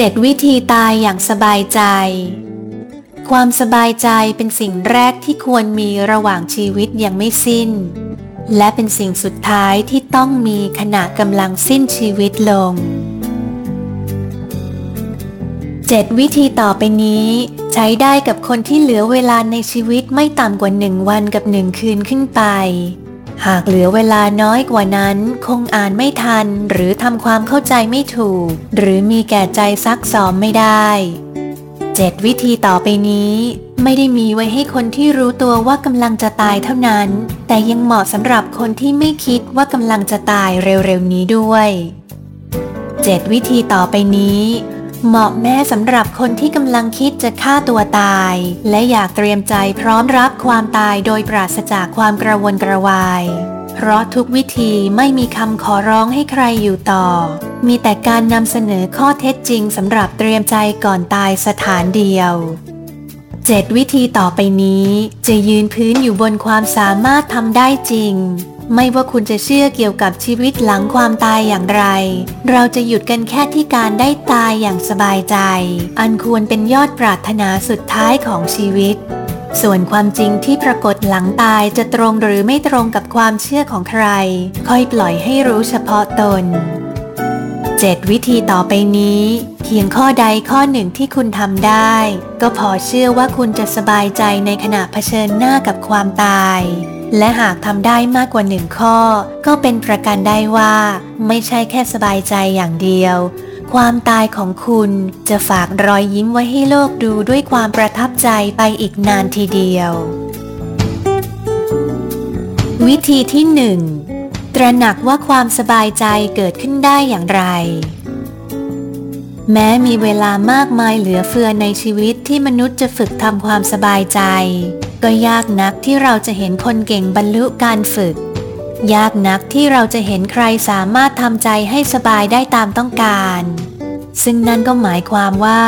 7 วิธีตายอย่างสบายใจ ความสบายใจเป็นสิ่งแรกที่ควรมีระหว่างชีวิตยังไม่สิ้น และเป็นสิ่งสุดท้ายที่ต้องมีขณะกำลังสิ้นชีวิตลง 7 วิธีต่อไปนี้ ใช้ได้กับคนที่เหลือเวลาในชีวิตไม่ต่ำกว่าหนึ่งวันกับหนึ่งคืนขึ้นไป หากเหลือเวลาน้อยกว่านั้น คงอ่านไม่ทัน หรือทำความเข้าใจไม่ถูก หรือมีแก่ใจซักซ้อมไม่ได้7วิธีต่อไปนี้ ไม่ได้มีไว้ให้คนที่รู้ตัวว่ากำลังจะตายเท่านั้น แต่ยังเหมาะสำหรับคนที่ไม่คิดว่ากำลังจะตายเร็วๆนี้ด้วย7วิธีต่อไปนี้ เหมาะแม้สำหรับคนที่กำลังคิดจะฆ่าตัวตาย และอยากเตรียมใจพร้อมรับความตายโดยปราศจากความกระวนกระวาย เพราะทุกวิธีไม่มีคำขอร้องให้ใครอยู่ต่อ มีแต่การนำเสนอข้อเท็จจริงสำหรับเตรียมใจก่อนตายสถานเดียว 7 วิธีต่อไปนี้จะยืนพื้นอยู่บนความสามารถทำได้จริง ไม่ว่าคุณจะเชื่อเกี่ยวกับชีวิตหลังความตายอย่างไร เราจะหยุดกันแค่ที่การได้ตายอย่างสบายใจ อันควรเป็นยอดปรารถนาสุดท้ายของชีวิต ส่วนความจริงที่ปรากฏหลังตายจะตรงหรือไม่ตรงกับความเชื่อของใคร ค่อยปล่อยให้รู้เฉพาะตน 7 วิธีต่อไปนี้ เพียงข้อใดข้อหนึ่งที่คุณทำได้ ก็พอเชื่อว่าคุณจะสบายใจในขณะเผชิญหน้ากับความตาย และหากทำได้มากกว่าหนึ่งข้อ ก็เป็นประกันได้ว่า ไม่ใช่แค่สบายใจอย่างเดียว ความตายของคุณจะฝากรอยยิ้มไว้ให้โลกดูด้วยความประทับใจไปอีกนานทีเดียว วิธีที่หนึ่ง ตระหนักว่าความสบายใจเกิดขึ้นได้อย่างไร แม้มีเวลามากมายเหลือเฟือในชีวิตที่มนุษย์จะฝึกทำความสบายใจ ก็ยากนักที่เราจะเห็นคนเก่งบรรลุการฝึก ยากนักที่เราจะเห็นใครสามารถทำใจให้สบายได้ตามต้องการ ซึ่งนั่นก็หมายความว่า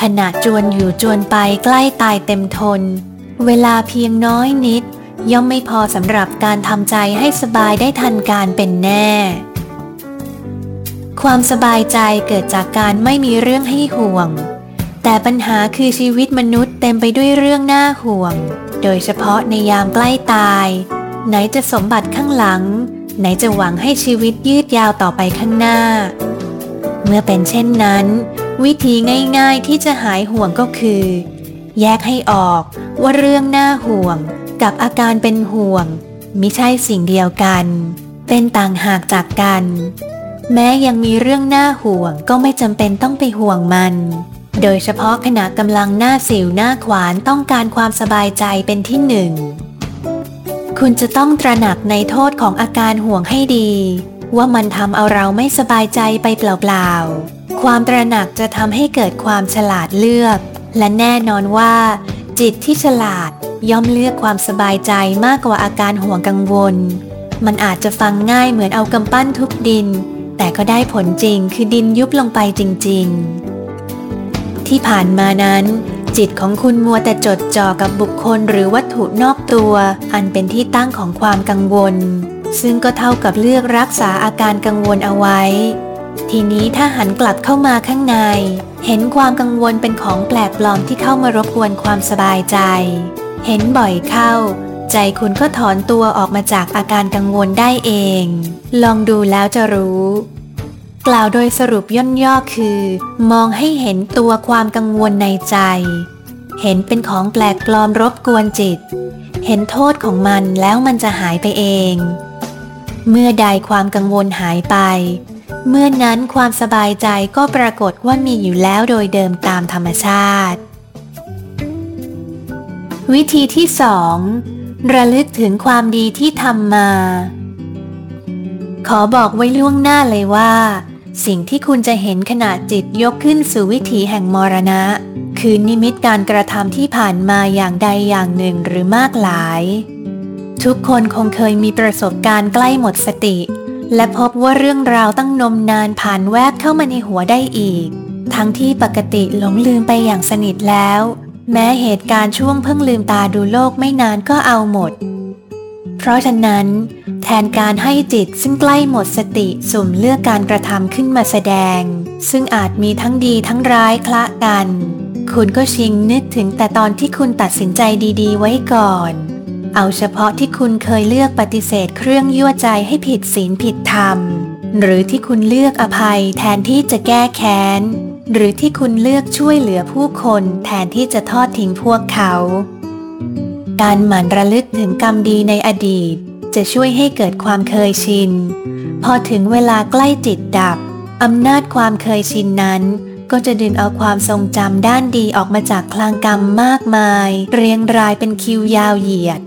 ขณะจวนอยู่จวนไปใกล้ตายเต็มทน เวลาเพียงน้อยนิด ย่อมไม่พอสำหรับการทำใจให้สบายได้ทันการเป็นแน่ ความสบายใจเกิดจากการไม่มีเรื่องให้ห่วง แต่ปัญหาคือชีวิตมนุษย์เต็มไปด้วยเรื่องน่าห่วง โดยเฉพาะในยามใกล้ตาย ไหนจะสมบัติข้างหลัง ไหนจะหวังให้ชีวิตยืดยาวต่อไปข้างหน้า เมื่อเป็นเช่นนั้น วิธีง่ายๆที่จะหายห่วงก็คือ แยกให้ออกว่าเรื่องน่าห่วง กับอาการเป็นห่วงมิใช่สิ่งเดียวกัน เป็นต่างหากจากกัน แม้ยังมีเรื่องน่าห่วงก็ไม่จำเป็นต้องไปห่วงมัน โดยเฉพาะขณะกำลังหน้าสิวหน้าขวานต้องการความสบายใจเป็นที่หนึ่ง คุณจะต้องตระหนักในโทษของอาการห่วงให้ดี ว่ามันทำเอาเราไม่สบายใจไปเปล่าๆ ความตระหนักจะทำให้เกิดความฉลาดเลือก และแน่นอนว่า จิตที่ฉลาดย่อมเลือกความสบายใจมากกว่าอาการห่วงกังวล มันอาจจะฟังง่ายเหมือนเอากำปั้นทุบดิน แต่ก็ได้ผลจริงคือดินยุบลงไปจริง ๆ ที่ผ่านมานั้น จิตของคุณมัวแต่จดจ่อกับบุคคลหรือวัตถุนอกตัว อันเป็นที่ตั้งของความกังวล ซึ่งก็เท่ากับเลือกรักษาอาการกังวลเอาไว้ ทีนี้ถ้าหันกลับเข้ามาข้างใน เห็นความกังวลเป็นของแปลกปลอมที่เข้ามารบกวนความสบายใจ เห็นบ่อยเข้า ใจคุณก็ถอนตัวออกมาจากอาการกังวลได้เอง ลองดูแล้วจะรู้ กล่าวโดยสรุปย่นย่อคือ มองให้เห็นตัวความกังวลในใจ เห็นเป็นของแปลกปลอมรบกวนจิต เห็นโทษของมันแล้วมันจะหายไปเอง เมื่อใดความกังวลหายไป เมื่อนั้นความสบายใจก็ปรากฏว่ามีอยู่แล้วโดยเดิมตามธรรมชาติ วิธีที่สองระลึกถึงความดีที่ทำมา ขอบอกไว้ล่วงหน้าเลยว่า สิ่งที่คุณจะเห็นขณะจิตยกขึ้นสู่วิถีแห่งมรณะ คือนิมิตการกระทำที่ผ่านมาอย่างใดอย่างหนึ่งหรือมากหลาย ทุกคนคงเคยมีประสบการณ์ใกล้หมดสติ และพบว่าเรื่องราวตั้งนมนานผ่านแวบเข้ามาในหัวได้อีก ทั้งที่ปกติหลงลืมไปอย่างสนิทแล้ว แม้เหตุการณ์ช่วงเพิ่งลืมตาดูโลกไม่นานก็เอาหมด เพราะฉะนั้น แทนการให้จิตซึ่งใกล้หมดสติสุ่มเลือกการกระทำขึ้นมาแสดง ซึ่งอาจมีทั้งดีทั้งร้ายคละกัน คุณก็ชิงนึกถึงแต่ตอนที่คุณตัดสินใจดี ๆ ไว้ก่อน เอาเฉพาะที่คุณเคยเลือกปฏิเสธเครื่องยั่วใจให้ผิดศีลผิดธรรม หรือที่คุณเลือกอภัยแทนที่จะแก้แค้น หรือที่คุณเลือกช่วยเหลือผู้คนแทนที่จะทอดทิ้งพวกเขา การหมั่นระลึกถึงกรรมดีในอดีต จะช่วยให้เกิดความเคยชิน พอถึงเวลาใกล้จิตดับอำนาจความเคยชินนั้นก็จะดึงเอาความทรงจำด้านดีออกมาจากคลางกรรมมากมาย เรียงรายเป็นคิวยาวเหยียด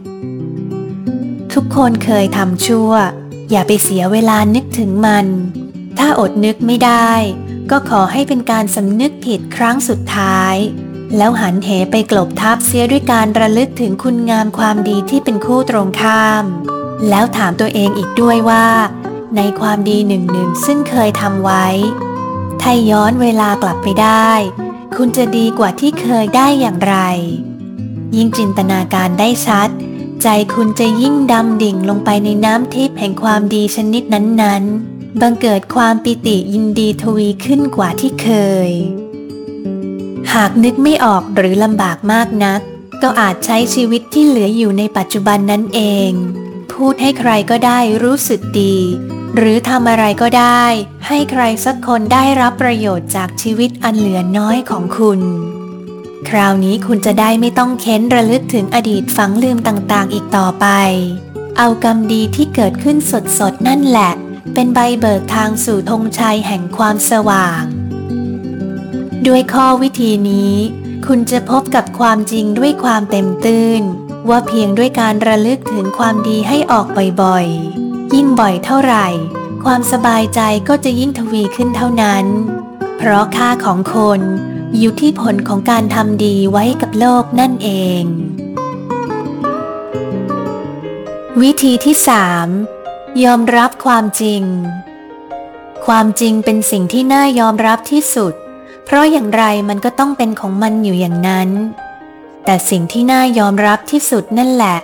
ทุกคนเคยทำชั่ว อย่าไปเสียเวลานึกถึงมัน ถ้าอดนึกไม่ได้ ก็ขอให้เป็นการสำนึกผิดครั้งสุดท้าย แล้วหันเหไปกลบทับเสียด้วยการระลึกถึงคุณงามความดีที่เป็นคู่ตรงข้าม แล้วถามตัวเองอีกด้วยว่า ในความดีหนึ่งหนึ่งซึ่งเคยทำไว้ถ้าย้อนเวลากลับไปได้ คุณจะดีกว่าที่เคยได้อย่างไร ยิ่งจินตนาการได้ชัด ใจคุณจะยิ่งดำดิ่งลงไปในน้ำทิพย์แห่งความดีชนิดนั้นๆ บังเกิดความปิติยินดีทวีขึ้นกว่าที่เคย หากนึกไม่ออกหรือลำบากมากนัก ก็อาจใช้ชีวิตที่เหลืออยู่ในปัจจุบันนั้นเอง พูดให้ใครก็ได้รู้สึกดี หรือทำอะไรก็ได้ ให้ใครสักคนได้รับประโยชน์จากชีวิตอันเหลือน้อยของคุณ คราวนี้คุณจะได้ไม่ต้องเค้นระลึกถึงอดีตฝังลืมต่างๆ อีกต่อไป เอากรรมดีที่เกิดขึ้นสดๆ นั่นแหละ เป็นใบเบิกทางสู่ธงชัยแห่งความสว่าง ด้วยข้อวิธีนี้ คุณจะพบกับความจริงด้วยความเต็มตื้นว่าเพียงด้วยการระลึกถึงความดีให้ออกบ่อยๆ ยิ่งบ่อยเท่าไหร่ ความสบายใจก็จะยิ่งทวีขึ้นเท่านั้น เพราะค่าของคน อยู่ที่ผลของการทำดีไว้กับโลกนั่นเอง วิธีที่สามยอมรับความจริง ความจริงเป็นสิ่งที่น่ายอมรับที่สุด เพราะอย่างไรมันก็ต้องเป็นของมันอยู่อย่างนั้น แต่สิ่งที่น่ายอมรับที่สุดนั่นแหละ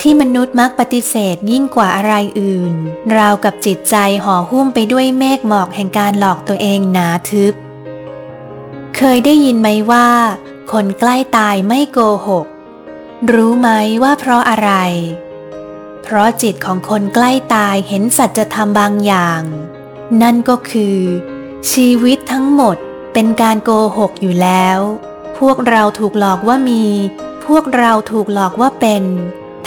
ที่มนุษย์มักปฏิเสธยิ่งกว่าอะไรอื่น ราวกับจิตใจห่อหุ้มไปด้วยเมฆหมอกแห่งการหลอกตัวเองหนาทึบ เคยได้ยินไหมว่า คนใกล้ตายไม่โกหก รู้ไหมว่าเพราะอะไร เพราะจิตของคนใกล้ตายเห็นสัจธรรมบางอย่าง นั่นก็คือ ชีวิตทั้งหมดเป็นการโกหกอยู่แล้ว พวกเราถูกหลอกว่ามี พวกเราถูกหลอกว่าเป็น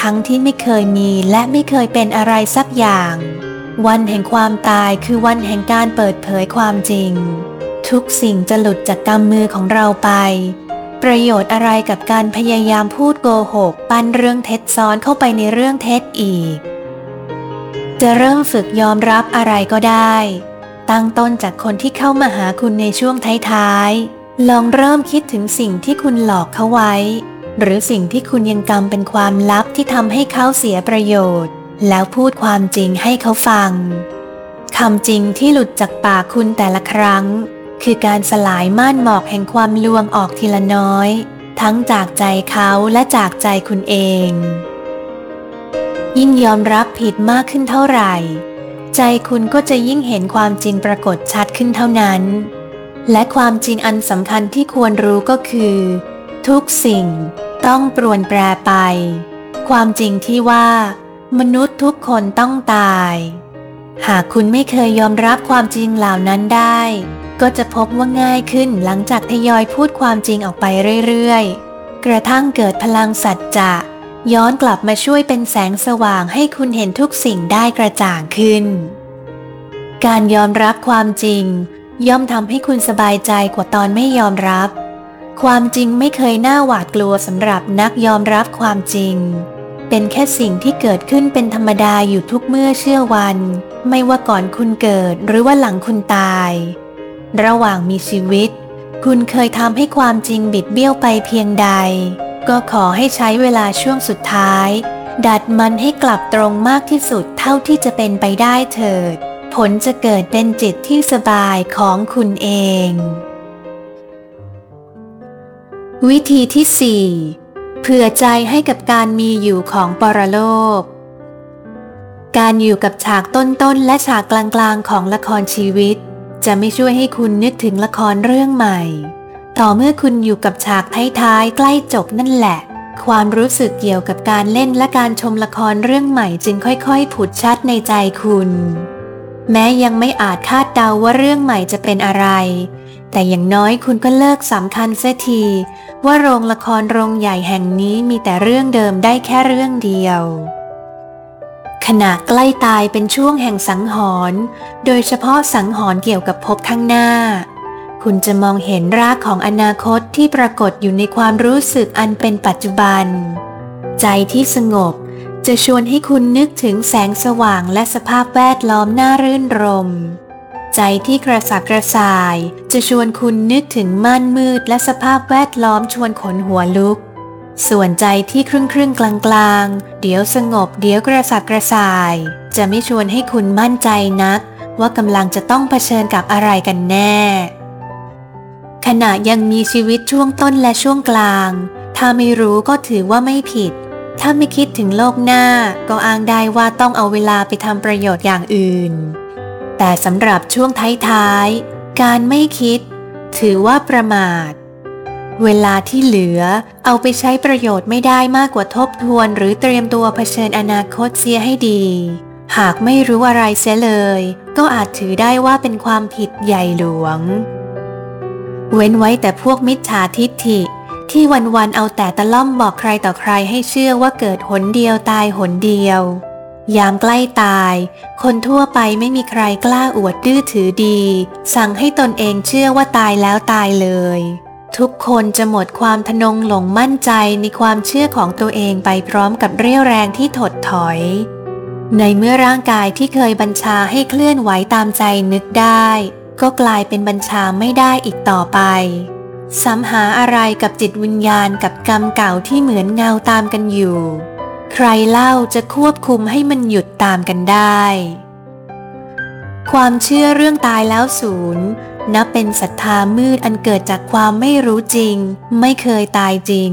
ทั้งที่ไม่เคยมีและไม่เคยเป็นอะไรสักอย่าง วันแห่งความตายคือวันแห่งการเปิดเผยความจริง ทุกสิ่งจะหลุดจากกำมือของเราไป ประโยชน์อะไรกับการพยายามพูดโกหก ปั้นเรื่องเท็จซ้อนเข้าไปในเรื่องเท็จอีก จะเริ่มฝึกยอมรับอะไรก็ได้ ตั้งต้นจากคนที่เข้ามาหาคุณในช่วงท้ายๆ ลองเริ่มคิดถึงสิ่งที่คุณหลอกเขาไว้ หรือสิ่งที่คุณยังกำเป็นความลับที่ทำให้เขาเสียประโยชน์ แล้วพูดความจริงให้เขาฟังคำจริงที่หลุดจากปากคุณแต่ละครั้ง คือการสลายม่านหมอกแห่งความลวงออกทีละน้อย ทั้งจากใจเขาและจากใจคุณเอง ยิ่งยอมรับผิดมากขึ้นเท่าไหร่ ใจคุณก็จะยิ่งเห็นความจริงปรากฏชัดขึ้นเท่านั้น และความจริงอันสำคัญที่ควรรู้ก็คือ ทุกสิ่งต้องปรวนแปรไป ความจริงที่ว่า มนุษย์ทุกคนต้องตาย หากคุณไม่เคยยอมรับความจริงเหล่านั้นได้ ก็จะพบว่าง่ายขึ้นหลังจากทยอยพูดความจริงออกไปเรื่อยๆ กระทั่งเกิดพลังสัจจะย้อนกลับมาช่วยเป็นแสงสว่างให้คุณเห็นทุกสิ่งได้กระจ่างขึ้น การยอมรับความจริง ย่อมทำให้คุณสบายใจกว่าตอนไม่ยอมรับ ความจริงไม่เคยน่าหวาดกลัวสำหรับนักยอมรับความจริง เป็นแค่สิ่งที่เกิดขึ้นเป็นธรรมดาอยู่ทุกเมื่อเชื่อวัน ไม่ว่าก่อนคุณเกิดหรือว่าหลังคุณตาย ระหว่างมีชีวิต คุณเคยทำให้ความจริงบิดเบี้ยวไปเพียงใด ก็ขอให้ใช้เวลาช่วงสุดท้าย ดัดมันให้กลับตรงมากที่สุดเท่าที่จะเป็นไปได้เถิด ผลจะเกิดเป็นจิตที่สบายของคุณเอง วิธีที่ 4 เผื่อใจให้กับการมีอยู่ของปรโลกการอยู่กับฉากต้นๆ และฉากกลางๆ ของละครชีวิต จะไม่ช่วยให้คุณนึกถึงละครเรื่องใหม่ ต่อเมื่อคุณอยู่กับฉากท้ายๆใกล้จบนั่นแหละ ความรู้สึกเกี่ยวกับการเล่นและการชมละครเรื่องใหม่จึงค่อยๆ ผุดชัดในใจคุณ แม้ยังไม่อาจคาดเดาว่าเรื่องใหม่จะเป็นอะไร แต่อย่างน้อยคุณก็เลิกสำคัญเสียที ว่าโรงละครโรงใหญ่แห่งนี้มีแต่เรื่องเดิมได้แค่เรื่องเดียว ขณะใกล้ตายเป็นช่วงแห่งสังหรณ์โดยเฉพาะสังหรณ์เกี่ยวกับภพข้างหน้า คุณจะมองเห็นรากของอนาคตที่ปรากฏอยู่ในความรู้สึกอันเป็นปัจจุบัน ใจที่สงบจะชวนให้คุณนึกถึงแสงสว่างและสภาพแวดล้อมน่ารื่นรม ใจที่กระสับกระส่าย จะชวนคุณนึกถึงม่านมืดและสภาพแวดล้อมชวนขนหัวลุก ส่วนใจที่ครึ่งครึ่งกลางกลางเดี๋ยวสงบเดี๋ยวกระสับกระส่าย จะไม่ชวนให้คุณมั่นใจนัก ว่ากำลังจะต้องเผชิญกับอะไรกันแน่ ขณะยังมีชีวิตช่วงต้นและช่วงกลาง ถ้าไม่รู้ก็ถือว่าไม่ผิด ถ้าไม่คิดถึงโลกหน้า ก็อ้างได้ว่าต้องเอาเวลาไปทำประโยชน์อย่างอื่น แต่สำหรับช่วงท้ายๆ การไม่คิด ถือว่าประมาท เวลาที่เหลือเอาไปใช้ประโยชน์ไม่ได้มากกว่าทบทวน หรือเตรียมตัวเผชิญอนาคตเสียให้ดี หากไม่รู้อะไรเสียเลย ก็อาจถือได้ว่าเป็นความผิดใหญ่หลวง เว้นไว้แต่พวกมิจฉาทิฏฐิ ที่วันๆเอาแต่ตะล่อมบอกใครต่อใครให้เชื่อว่าเกิดหนเดียวตายหนเดียวยามใกล้ตาย คนทั่วไปไม่มีใครกล้าอวดดื้อถือดี สั่งให้ตนเองเชื่อว่าตายแล้วตายเลย ทุกคนจะหมดความทนงหลงมั่นใจในความเชื่อของตัวเองไปพร้อมกับเรี่ยวแรงที่ถดถอย ในเมื่อร่างกายที่เคยบัญชาให้เคลื่อนไหวตามใจนึกได้ ก็กลายเป็นบัญชาไม่ได้อีกต่อไปซ้ำหาอะไรกับจิตวิญญาณกับกรรมเก่าที่เหมือนเงาตามกันอยู่ ใครเล่าจะควบคุมให้มันหยุดตามกันได้ ความเชื่อเรื่องตายแล้วศูนย์ นับเป็นศรัทธามืดอันเกิดจากความไม่รู้จริง ไม่เคยตายจริง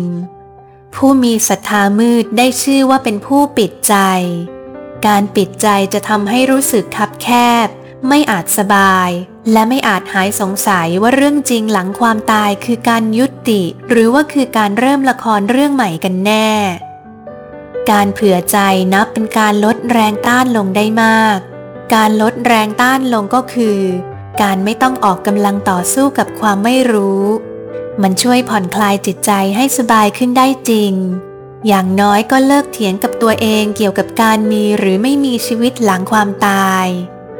ผู้มีศรัทธามืดได้ชื่อว่าเป็นผู้ปิดใจ การปิดใจจะทำให้รู้สึกคับแคบ ไม่อาจสบาย และไม่อาจหายสงสัยว่าเรื่องจริงหลังความตายคือการยุติ หรือว่าคือการเริ่มละครเรื่องใหม่กันแน่ การเผื่อใจนับเป็นการลดแรงต้านลงได้มาก การลดแรงต้านลงก็คือ การไม่ต้องออกกำลังต่อสู้กับความไม่รู้ มันช่วยผ่อนคลายจิตใจให้สบายขึ้นได้จริง อย่างน้อยก็เลิกเถียงกับตัวเองเกี่ยวกับการมีหรือไม่มีชีวิตหลังความตาย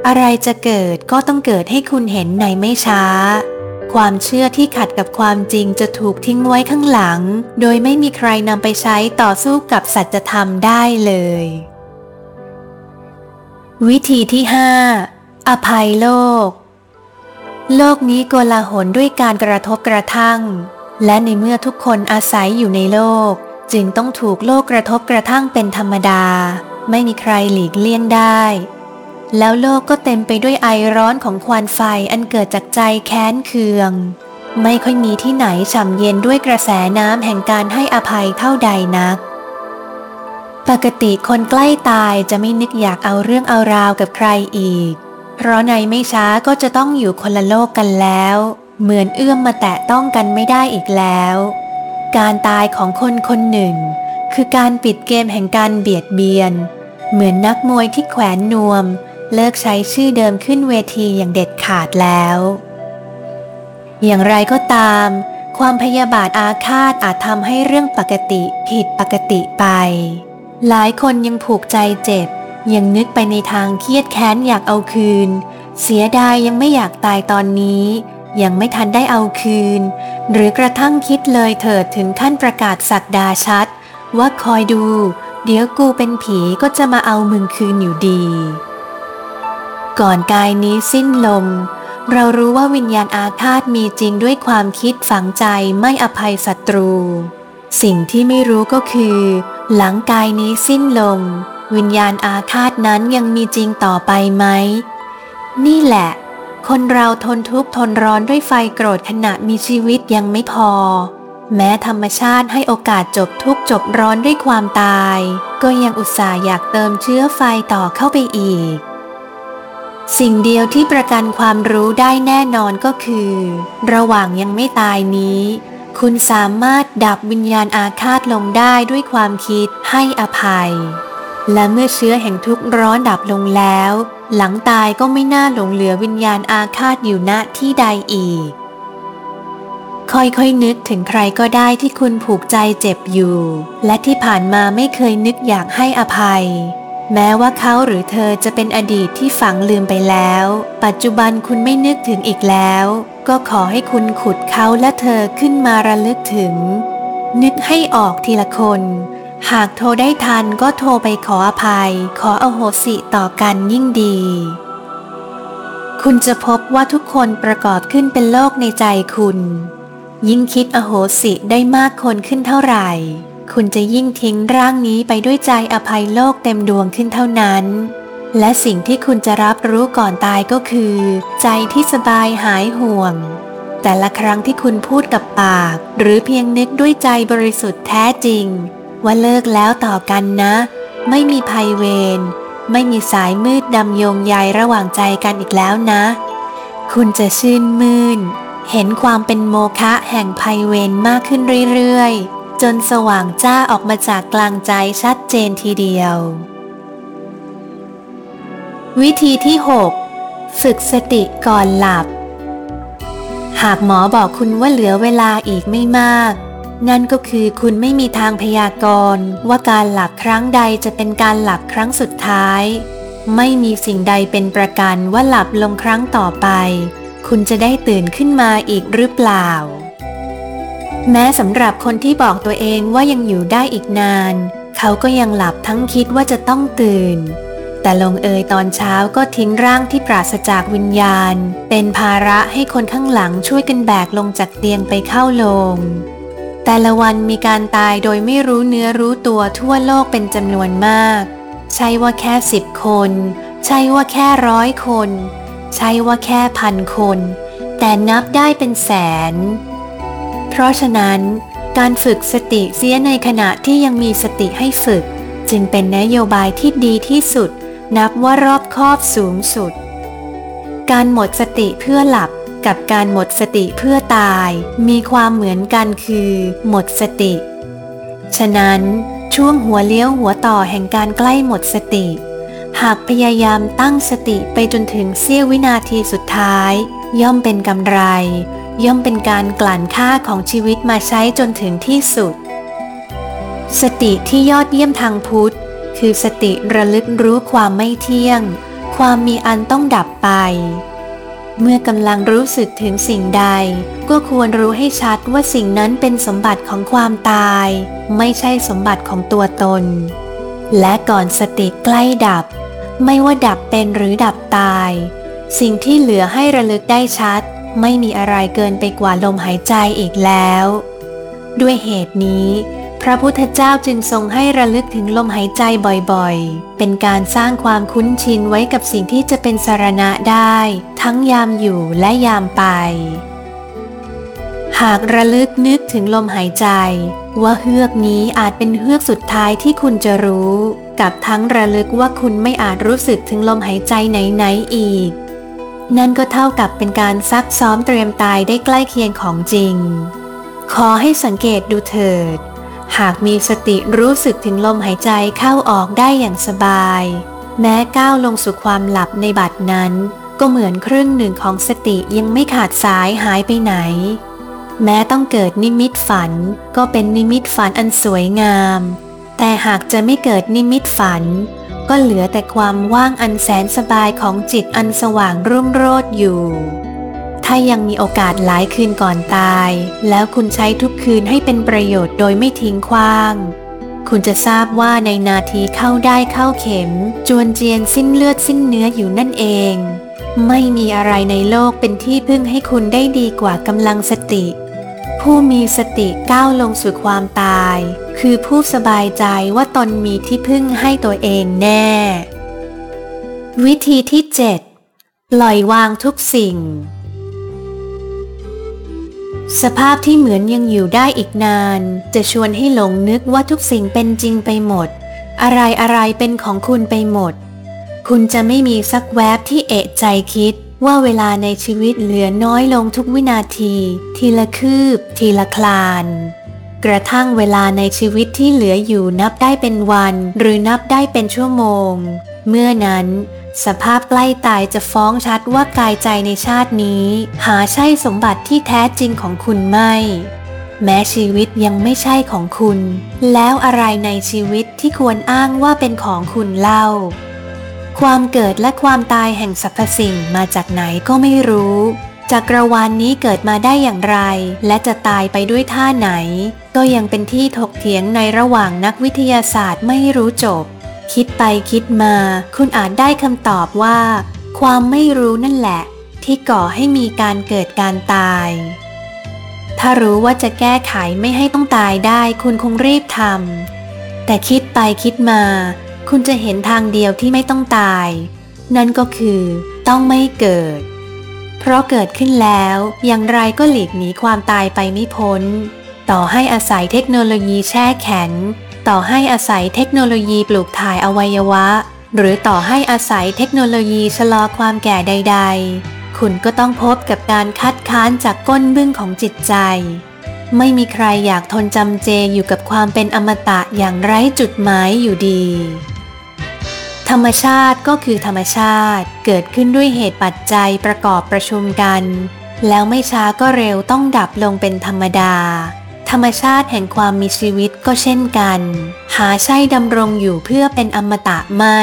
อะไรจะเกิดก็ต้องเกิดให้คุณเห็นในไม่ช้า ความเชื่อที่ขัดกับความจริงจะถูกทิ้งไว้ข้างหลัง โดยไม่มีใครนำไปใช้ต่อสู้กับสัจธรรมได้เลย วิธีที่ 5 อภัยโลก โลกนี้โกลาหลด้วยการกระทบกระทั่ง และในเมื่อทุกคนอาศัยอยู่ในโลก จึงต้องถูกโลกกระทบกระทั่งเป็นธรรมดา ไม่มีใครหลีกเลี่ยงได้ แล้วโลกก็เต็มไปด้วยไอร้อนของควันไฟอันเกิดจากใจแค้นเคือง ไม่ค่อยมีที่ไหนฉ่ำเย็นด้วยกระแสน้ำแห่งการให้อภัยเท่าใดนักปกติคนใกล้ตายจะไม่นึกอยากเอาเรื่องเอาราวกับใครอีก เพราะในไม่ช้าก็จะต้องอยู่คนละโลกกันแล้ว เหมือนเอื้อมมาแตะต้องกันไม่ได้อีกแล้ว การตายของคนคนหนึ่ง คือการปิดเกมแห่งการเบียดเบียน เหมือนนักมวยที่แขวนนวม เลิกใช้ชื่อเดิมขึ้นเวทีอย่างเด็ดขาดแล้ว อย่างไรก็ตาม ความพยาบาทอาฆาตอาจทำให้เรื่องปกติผิดปกติไป หลายคนยังผูกใจเจ็บ ยังนึกไปในทางเครียดแค้นอยากเอาคืน เสียดายยังไม่อยากตายตอนนี้ ยังไม่ทันได้เอาคืน หรือกระทั่งคิดเลยเถิดถึงขั้นประกาศสักดาชัด ว่าคอยดู เดี๋ยวกูเป็นผีก็จะมาเอามึงคืนอยู่ดี ก่อนกายนี้สิ้นลม เรารู้ว่าวิญญาณอาฆาตมีจริงด้วยความคิดฝังใจไม่อภัยศัตรู สิ่งที่ไม่รู้ก็คือ หลังกายนี้สิ้นลม วิญญาณอาฆาตนั้นยังมีจริงต่อไปไหม นี่แหละ คนเราทนทุกข์ทนร้อนด้วยไฟโกรธขณะมีชีวิตยังไม่พอ แม้ธรรมชาติให้โอกาสจบทุกข์จบร้อนด้วยความตาย ก็ยังอุตส่าห์อยากเติมเชื้อไฟต่อเข้าไปอีกสิ่งเดียวที่ประกันความรู้ได้แน่นอนก็คือ ระหว่างยังไม่ตายนี้ คุณสามารถดับวิญญาณอาฆาตลงได้ด้วยความคิดให้อภัย และเมื่อเชื้อแห่งทุกข์ร้อนดับลงแล้ว หลังตายก็ไม่น่าหลงเหลือวิญญาณอาฆาตอยู่ณที่ใดอีก ค่อยๆนึกถึงใครก็ได้ที่คุณผูกใจเจ็บอยู่ และที่ผ่านมาไม่เคยนึกอยากให้อภัย แม้ว่าเขาหรือเธอจะเป็นอดีตที่ฝังลืมไปแล้ว ปัจจุบันคุณไม่นึกถึงอีกแล้ว ก็ขอให้คุณขุดเขาและเธอขึ้นมาระลึกถึง นึกให้ออกทีละคน หากโทรได้ทันก็โทรไปขออภัย ขออโหสิต่อกันยิ่งดี คุณจะพบว่าทุกคนประกอบขึ้นเป็นโลกในใจคุณ ยิ่งคิดอโหสิได้มากคนขึ้นเท่าไหร่ คุณจะยิ่งทิ้งร่างนี้ไปด้วยใจอภัยโลกเต็มดวงขึ้นเท่านั้น และสิ่งที่คุณจะรับรู้ก่อนตายก็คือ ใจที่สบายหายห่วงแต่ละครั้งที่คุณพูดกับปาก หรือเพียงนึกด้วยใจบริสุทธิ์แท้จริง ว่าเลิกแล้วต่อกันนะ ไม่มีภัยเวรไม่มีสายมืดดำโยงใยระหว่างใจกันอีกแล้วนะ คุณจะชื่นมื่น เห็นความเป็นโมฆะแห่งภัยเวรมากขึ้นเรื่อยๆ จนสว่างจ้าออกมาจากกลางใจชัดเจนทีเดียว วิธีที่ 6 ฝึกสติก่อนหลับ หากหมอบอกคุณว่าเหลือเวลาอีกไม่มาก นั่นก็คือคุณไม่มีทางพยากรณ์ว่าการหลับครั้งใดจะเป็นการหลับครั้งสุดท้าย ไม่มีสิ่งใดเป็นประกันว่าหลับลงครั้งต่อไป คุณจะได้ตื่นขึ้นมาอีกหรือเปล่า แม้สำหรับคนที่บอกตัวเองว่ายังอยู่ได้อีกนาน เขาก็ยังหลับทั้งคิดว่าจะต้องตื่น แต่ลงเอยตอนเช้าก็ทิ้งร่างที่ปราศจากวิญญาณ เป็นภาระให้คนข้างหลังช่วยกันแบกลงจากเตียงไปเข้าโลง แต่ละวันมีการตายโดยไม่รู้เนื้อรู้ตัวทั่วโลกเป็นจำนวนมาก ใช่ว่าแค่สิบคน ใช่ว่าแค่ร้อยคน ใช่ว่าแค่พันคน แต่นับได้เป็นแสน เพราะฉะนั้น การฝึกสติเสียในขณะที่ยังมีสติให้ฝึก จึงเป็นนโยบายที่ดีที่สุด นับว่ารอบคอบสูงสุด การหมดสติเพื่อหลับ กับการหมดสติเพื่อตาย มีความเหมือนกันคือ หมดสติ ฉะนั้นช่วงหัวเลี้ยวหัวต่อแห่งการใกล้หมดสติ หากพยายามตั้งสติไปจนถึงเสี้ยววินาทีสุดท้าย ย่อมเป็นกำไร ย่อมเป็นการกลั่นค่าของชีวิตมาใช้จนถึงที่สุด สติที่ยอดเยี่ยมทางพุทธ คือสติระลึกรู้ความไม่เที่ยง ความมีอันต้องดับไป เมื่อกำลังรู้สึกถึงสิ่งใด ก็ควรรู้ให้ชัดว่าสิ่งนั้นเป็นสมบัติของความตาย ไม่ใช่สมบัติของตัวตน และก่อนสติใกล้ดับ ไม่ว่าดับเป็นหรือดับตาย สิ่งที่เหลือให้ระลึกได้ชัด ไม่มีอะไรเกินไปกว่าลมหายใจอีกแล้ว ด้วยเหตุนี้ พระพุทธเจ้าจึงทรงให้ระลึกถึงลมหายใจบ่อยๆ เป็นการสร้างความคุ้นชินไว้กับสิ่งที่จะเป็นสารณะได้ ทั้งยามอยู่และยามไป หากระลึกนึกถึงลมหายใจ ว่าเฮือกนี้อาจเป็นเฮือกสุดท้ายที่คุณจะรู้ กับทั้งระลึกว่าคุณไม่อาจรู้สึกถึงลมหายใจไหนๆอีก นั่นก็เท่ากับเป็นการซักซ้อมเตรียมตายได้ใกล้เคียงของจริง ขอให้สังเกตดูเถิด หากมีสติรู้สึกถึงลมหายใจเข้าออกได้อย่างสบาย แม้ก้าวลงสู่ความหลับในบัดนั้น ก็เหมือนครึ่งหนึ่งของสติยังไม่ขาดสายหายไปไหน แม้ต้องเกิดนิมิตฝัน ก็เป็นนิมิตฝันอันสวยงาม แต่หากจะไม่เกิดนิมิตฝัน ก็เหลือแต่ความว่างอันแสนสบายของจิตอันสว่างรุ่งโรจน์อยู่ ถ้ายังมีโอกาสหลายคืนก่อนตาย แล้วคุณใช้ทุกคืนให้เป็นประโยชน์โดยไม่ทิ้งขว้าง คุณจะทราบว่าในนาทีเข้าได้เข้าเข็ม จวนเจียนสิ้นเลือดสิ้นเนื้ออยู่นั่นเอง ไม่มีอะไรในโลกเป็นที่พึ่งให้คุณได้ดีกว่ากำลังสติ ผู้มีสติก้าวลงสู่ความตาย คือผู้สบายใจว่าตนมีที่พึ่งให้ตัวเองแน่ วิธีที่ 7 ปล่อยวางทุกสิ่ง สภาพที่เหมือนยังอยู่ได้อีกนาน จะชวนให้หลงนึกว่าทุกสิ่งเป็นจริงไปหมด อะไรอะไรเป็นของคุณไปหมด คุณจะไม่มีสักแวบที่เอะใจคิดว่าเวลาในชีวิตเหลือน้อยลงทุกวินาที ทีละคืบ ทีละคลาน กระทั่งเวลาในชีวิตที่เหลืออยู่นับได้เป็นวัน หรือนับได้เป็นชั่วโมง เมื่อนั้น สภาพใกล้ตายจะฟ้องชัดว่ากายใจในชาตินี้ หาใช่สมบัติที่แท้จริงของคุณไม่ แม้ชีวิตยังไม่ใช่ของคุณ แล้วอะไรในชีวิตที่ควรอ้างว่าเป็นของคุณเล่า ความเกิดและความตายแห่งสรรพสิ่งมาจากไหนก็ไม่รู้จักรวาลนนี้เกิดมาได้อย่างไร และจะตายไปด้วยท่าไหน ก็ยังเป็นที่ถกเถียงในระหว่างนักวิทยาศาสตร์ไม่รู้จบ คิดไปคิดมา คุณอาจได้คำตอบว่า ความไม่รู้นั่นแหละ ที่ก่อให้มีการเกิดการตาย ถ้ารู้ว่าจะแก้ไขไม่ให้ต้องตายได้ คุณคงรีบทำแต่คิดไปคิดมา คุณจะเห็นทางเดียวที่ไม่ต้องตาย นั่นก็คือต้องไม่เกิด เพราะเกิดขึ้นแล้วอย่างไรก็หลีกหนีความตายไปไม่พ้น ต่อให้อาศัยเทคโนโลยีแช่แข็ง ต่อให้อาศัยเทคโนโลยีปลูกถ่ายอวัยวะ หรือต่อให้อาศัยเทคโนโลยีชะลอความแก่ใด ๆ คุณก็ต้องพบกับการคัดค้านจากก้นบึ้งของจิตใจ ไม่มีใครอยากทนจำเจอยู่กับความเป็นอมตะอย่างไร้จุดหมายอยู่ดี ธรรมชาติก็คือธรรมชาติเกิดขึ้นด้วยเหตุปัจจัยประกอบประชุมกัน แล้วไม่ช้าก็เร็วต้องดับลงเป็นธรรมดา ธรรมชาติแห่งความมีชีวิตก็เช่นกัน หาใช่ดำรงอยู่เพื่อเป็นอมตะไม่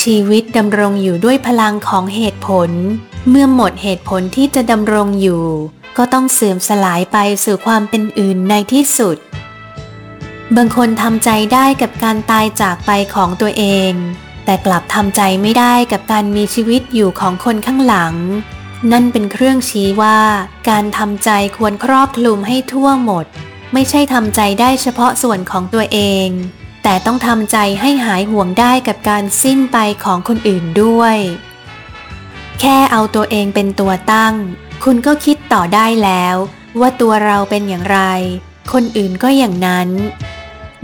ชีวิตดำรงอยู่ด้วยพลังของเหตุผล เมื่อหมดเหตุผลที่จะดำรงอยู่ ก็ต้องเสื่อมสลายไปสู่ความเป็นอื่นในที่สุด บางคนทำใจได้กับการตายจากไปของตัวเอง แต่กลับทำใจไม่ได้กับการมีชีวิตอยู่ของคนข้างหลัง นั่นเป็นเครื่องชี้ว่า การทำใจควรครอบคลุมให้ทั่วหมด ไม่ใช่ทำใจได้เฉพาะส่วนของตัวเอง แต่ต้องทำใจให้หายห่วงได้กับการสิ้นไปของคนอื่นด้วย แค่เอาตัวเองเป็นตัวตั้ง คุณก็คิดต่อได้แล้ว ว่าตัวเราเป็นอย่างไร คนอื่นก็อย่างนั้น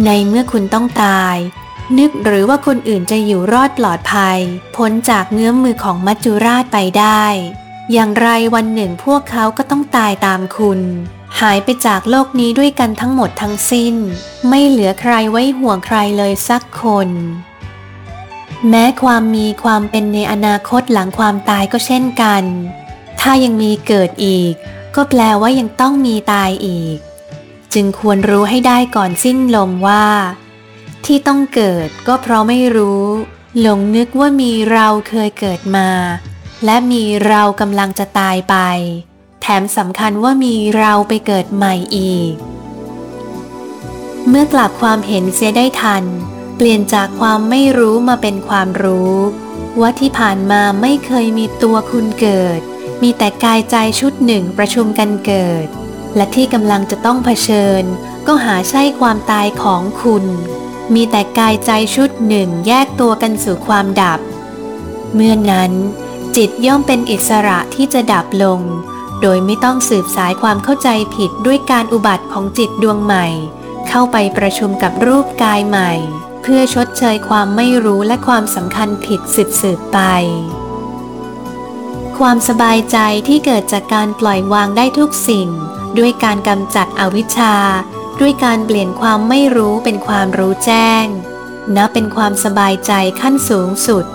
ในเมื่อคุณต้องตาย นึกหรือว่าคนอื่นจะอยู่รอดปลอดภัยพ้นจากเงื้อมมือของมัจจุราชไปได้ อย่างไรวันหนึ่งพวกเขาก็ต้องตายตามคุณ หายไปจากโลกนี้ด้วยกันทั้งหมดทั้งสิ้น ไม่เหลือใครไว้ห่วงใครเลยสักคน แม้ความมีความเป็นในอนาคตหลังความตายก็เช่นกัน ถ้ายังมีเกิดอีก ก็แปลว่ายังต้องมีตายอีก จึงควรรู้ให้ได้ก่อนสิ้นลมว่า ที่ต้องเกิดก็เพราะไม่รู้ หลงนึกว่ามีเราเคยเกิดมา และมีเรากำลังจะตายไป แถมสำคัญว่ามีเราไปเกิดใหม่อีก เมื่อกลับความเห็นเสียได้ทัน เปลี่ยนจากความไม่รู้มาเป็นความรู้ ว่าที่ผ่านมาไม่เคยมีตัวคุณเกิด มีแต่กายใจชุดหนึ่งประชุมกันเกิด และที่กำลังจะต้องเผชิญ ก็หาใช่ความตายของคุณ มีแต่กายใจชุดหนึ่งแยกตัวกันสู่ความดับ เมื่อนนั้น จิตย่อมเป็นอิสระที่จะดับลง โดยไม่ต้องสืบสายความเข้าใจผิดด้วยการอุบัติของจิตดวงใหม่ เข้าไปประชุมกับรูปกายใหม่ เพื่อชดเชยความไม่รู้และความสำคัญผิดสืบสืบไป ความสบายใจที่เกิดจากการปล่อยวางได้ทุกสิ่ง ด้วยการกำจัดอวิชชา ด้วยการเปลี่ยนความไม่รู้เป็นความรู้แจ้ง นับเป็นความสบายใจขั้นสูงสุด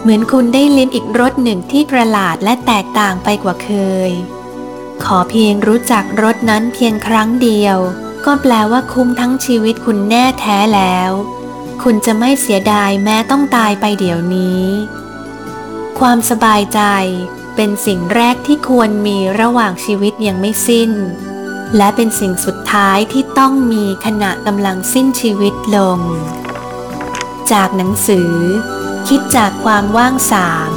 เหมือนคุณได้ลิ้นอีกรสหนึ่งที่ประหลาดและแตกต่างไปกว่าเคย ขอเพียงรู้จักรสนั้นเพียงครั้งเดียว ก็แปลว่าคุ้มทั้งชีวิตคุณแน่แท้แล้ว คุณจะไม่เสียดายแม้ต้องตายไปเดี๋ยวนี้ ความสบายใจเป็นสิ่งแรกที่ควรมีระหว่างชีวิตยังไม่สิ้น และเป็นสิ่งสุดท้ายที่ต้องมีขณะกำลังสิ้นชีวิตลง จากหนังสือ คิดจากความว่างสาม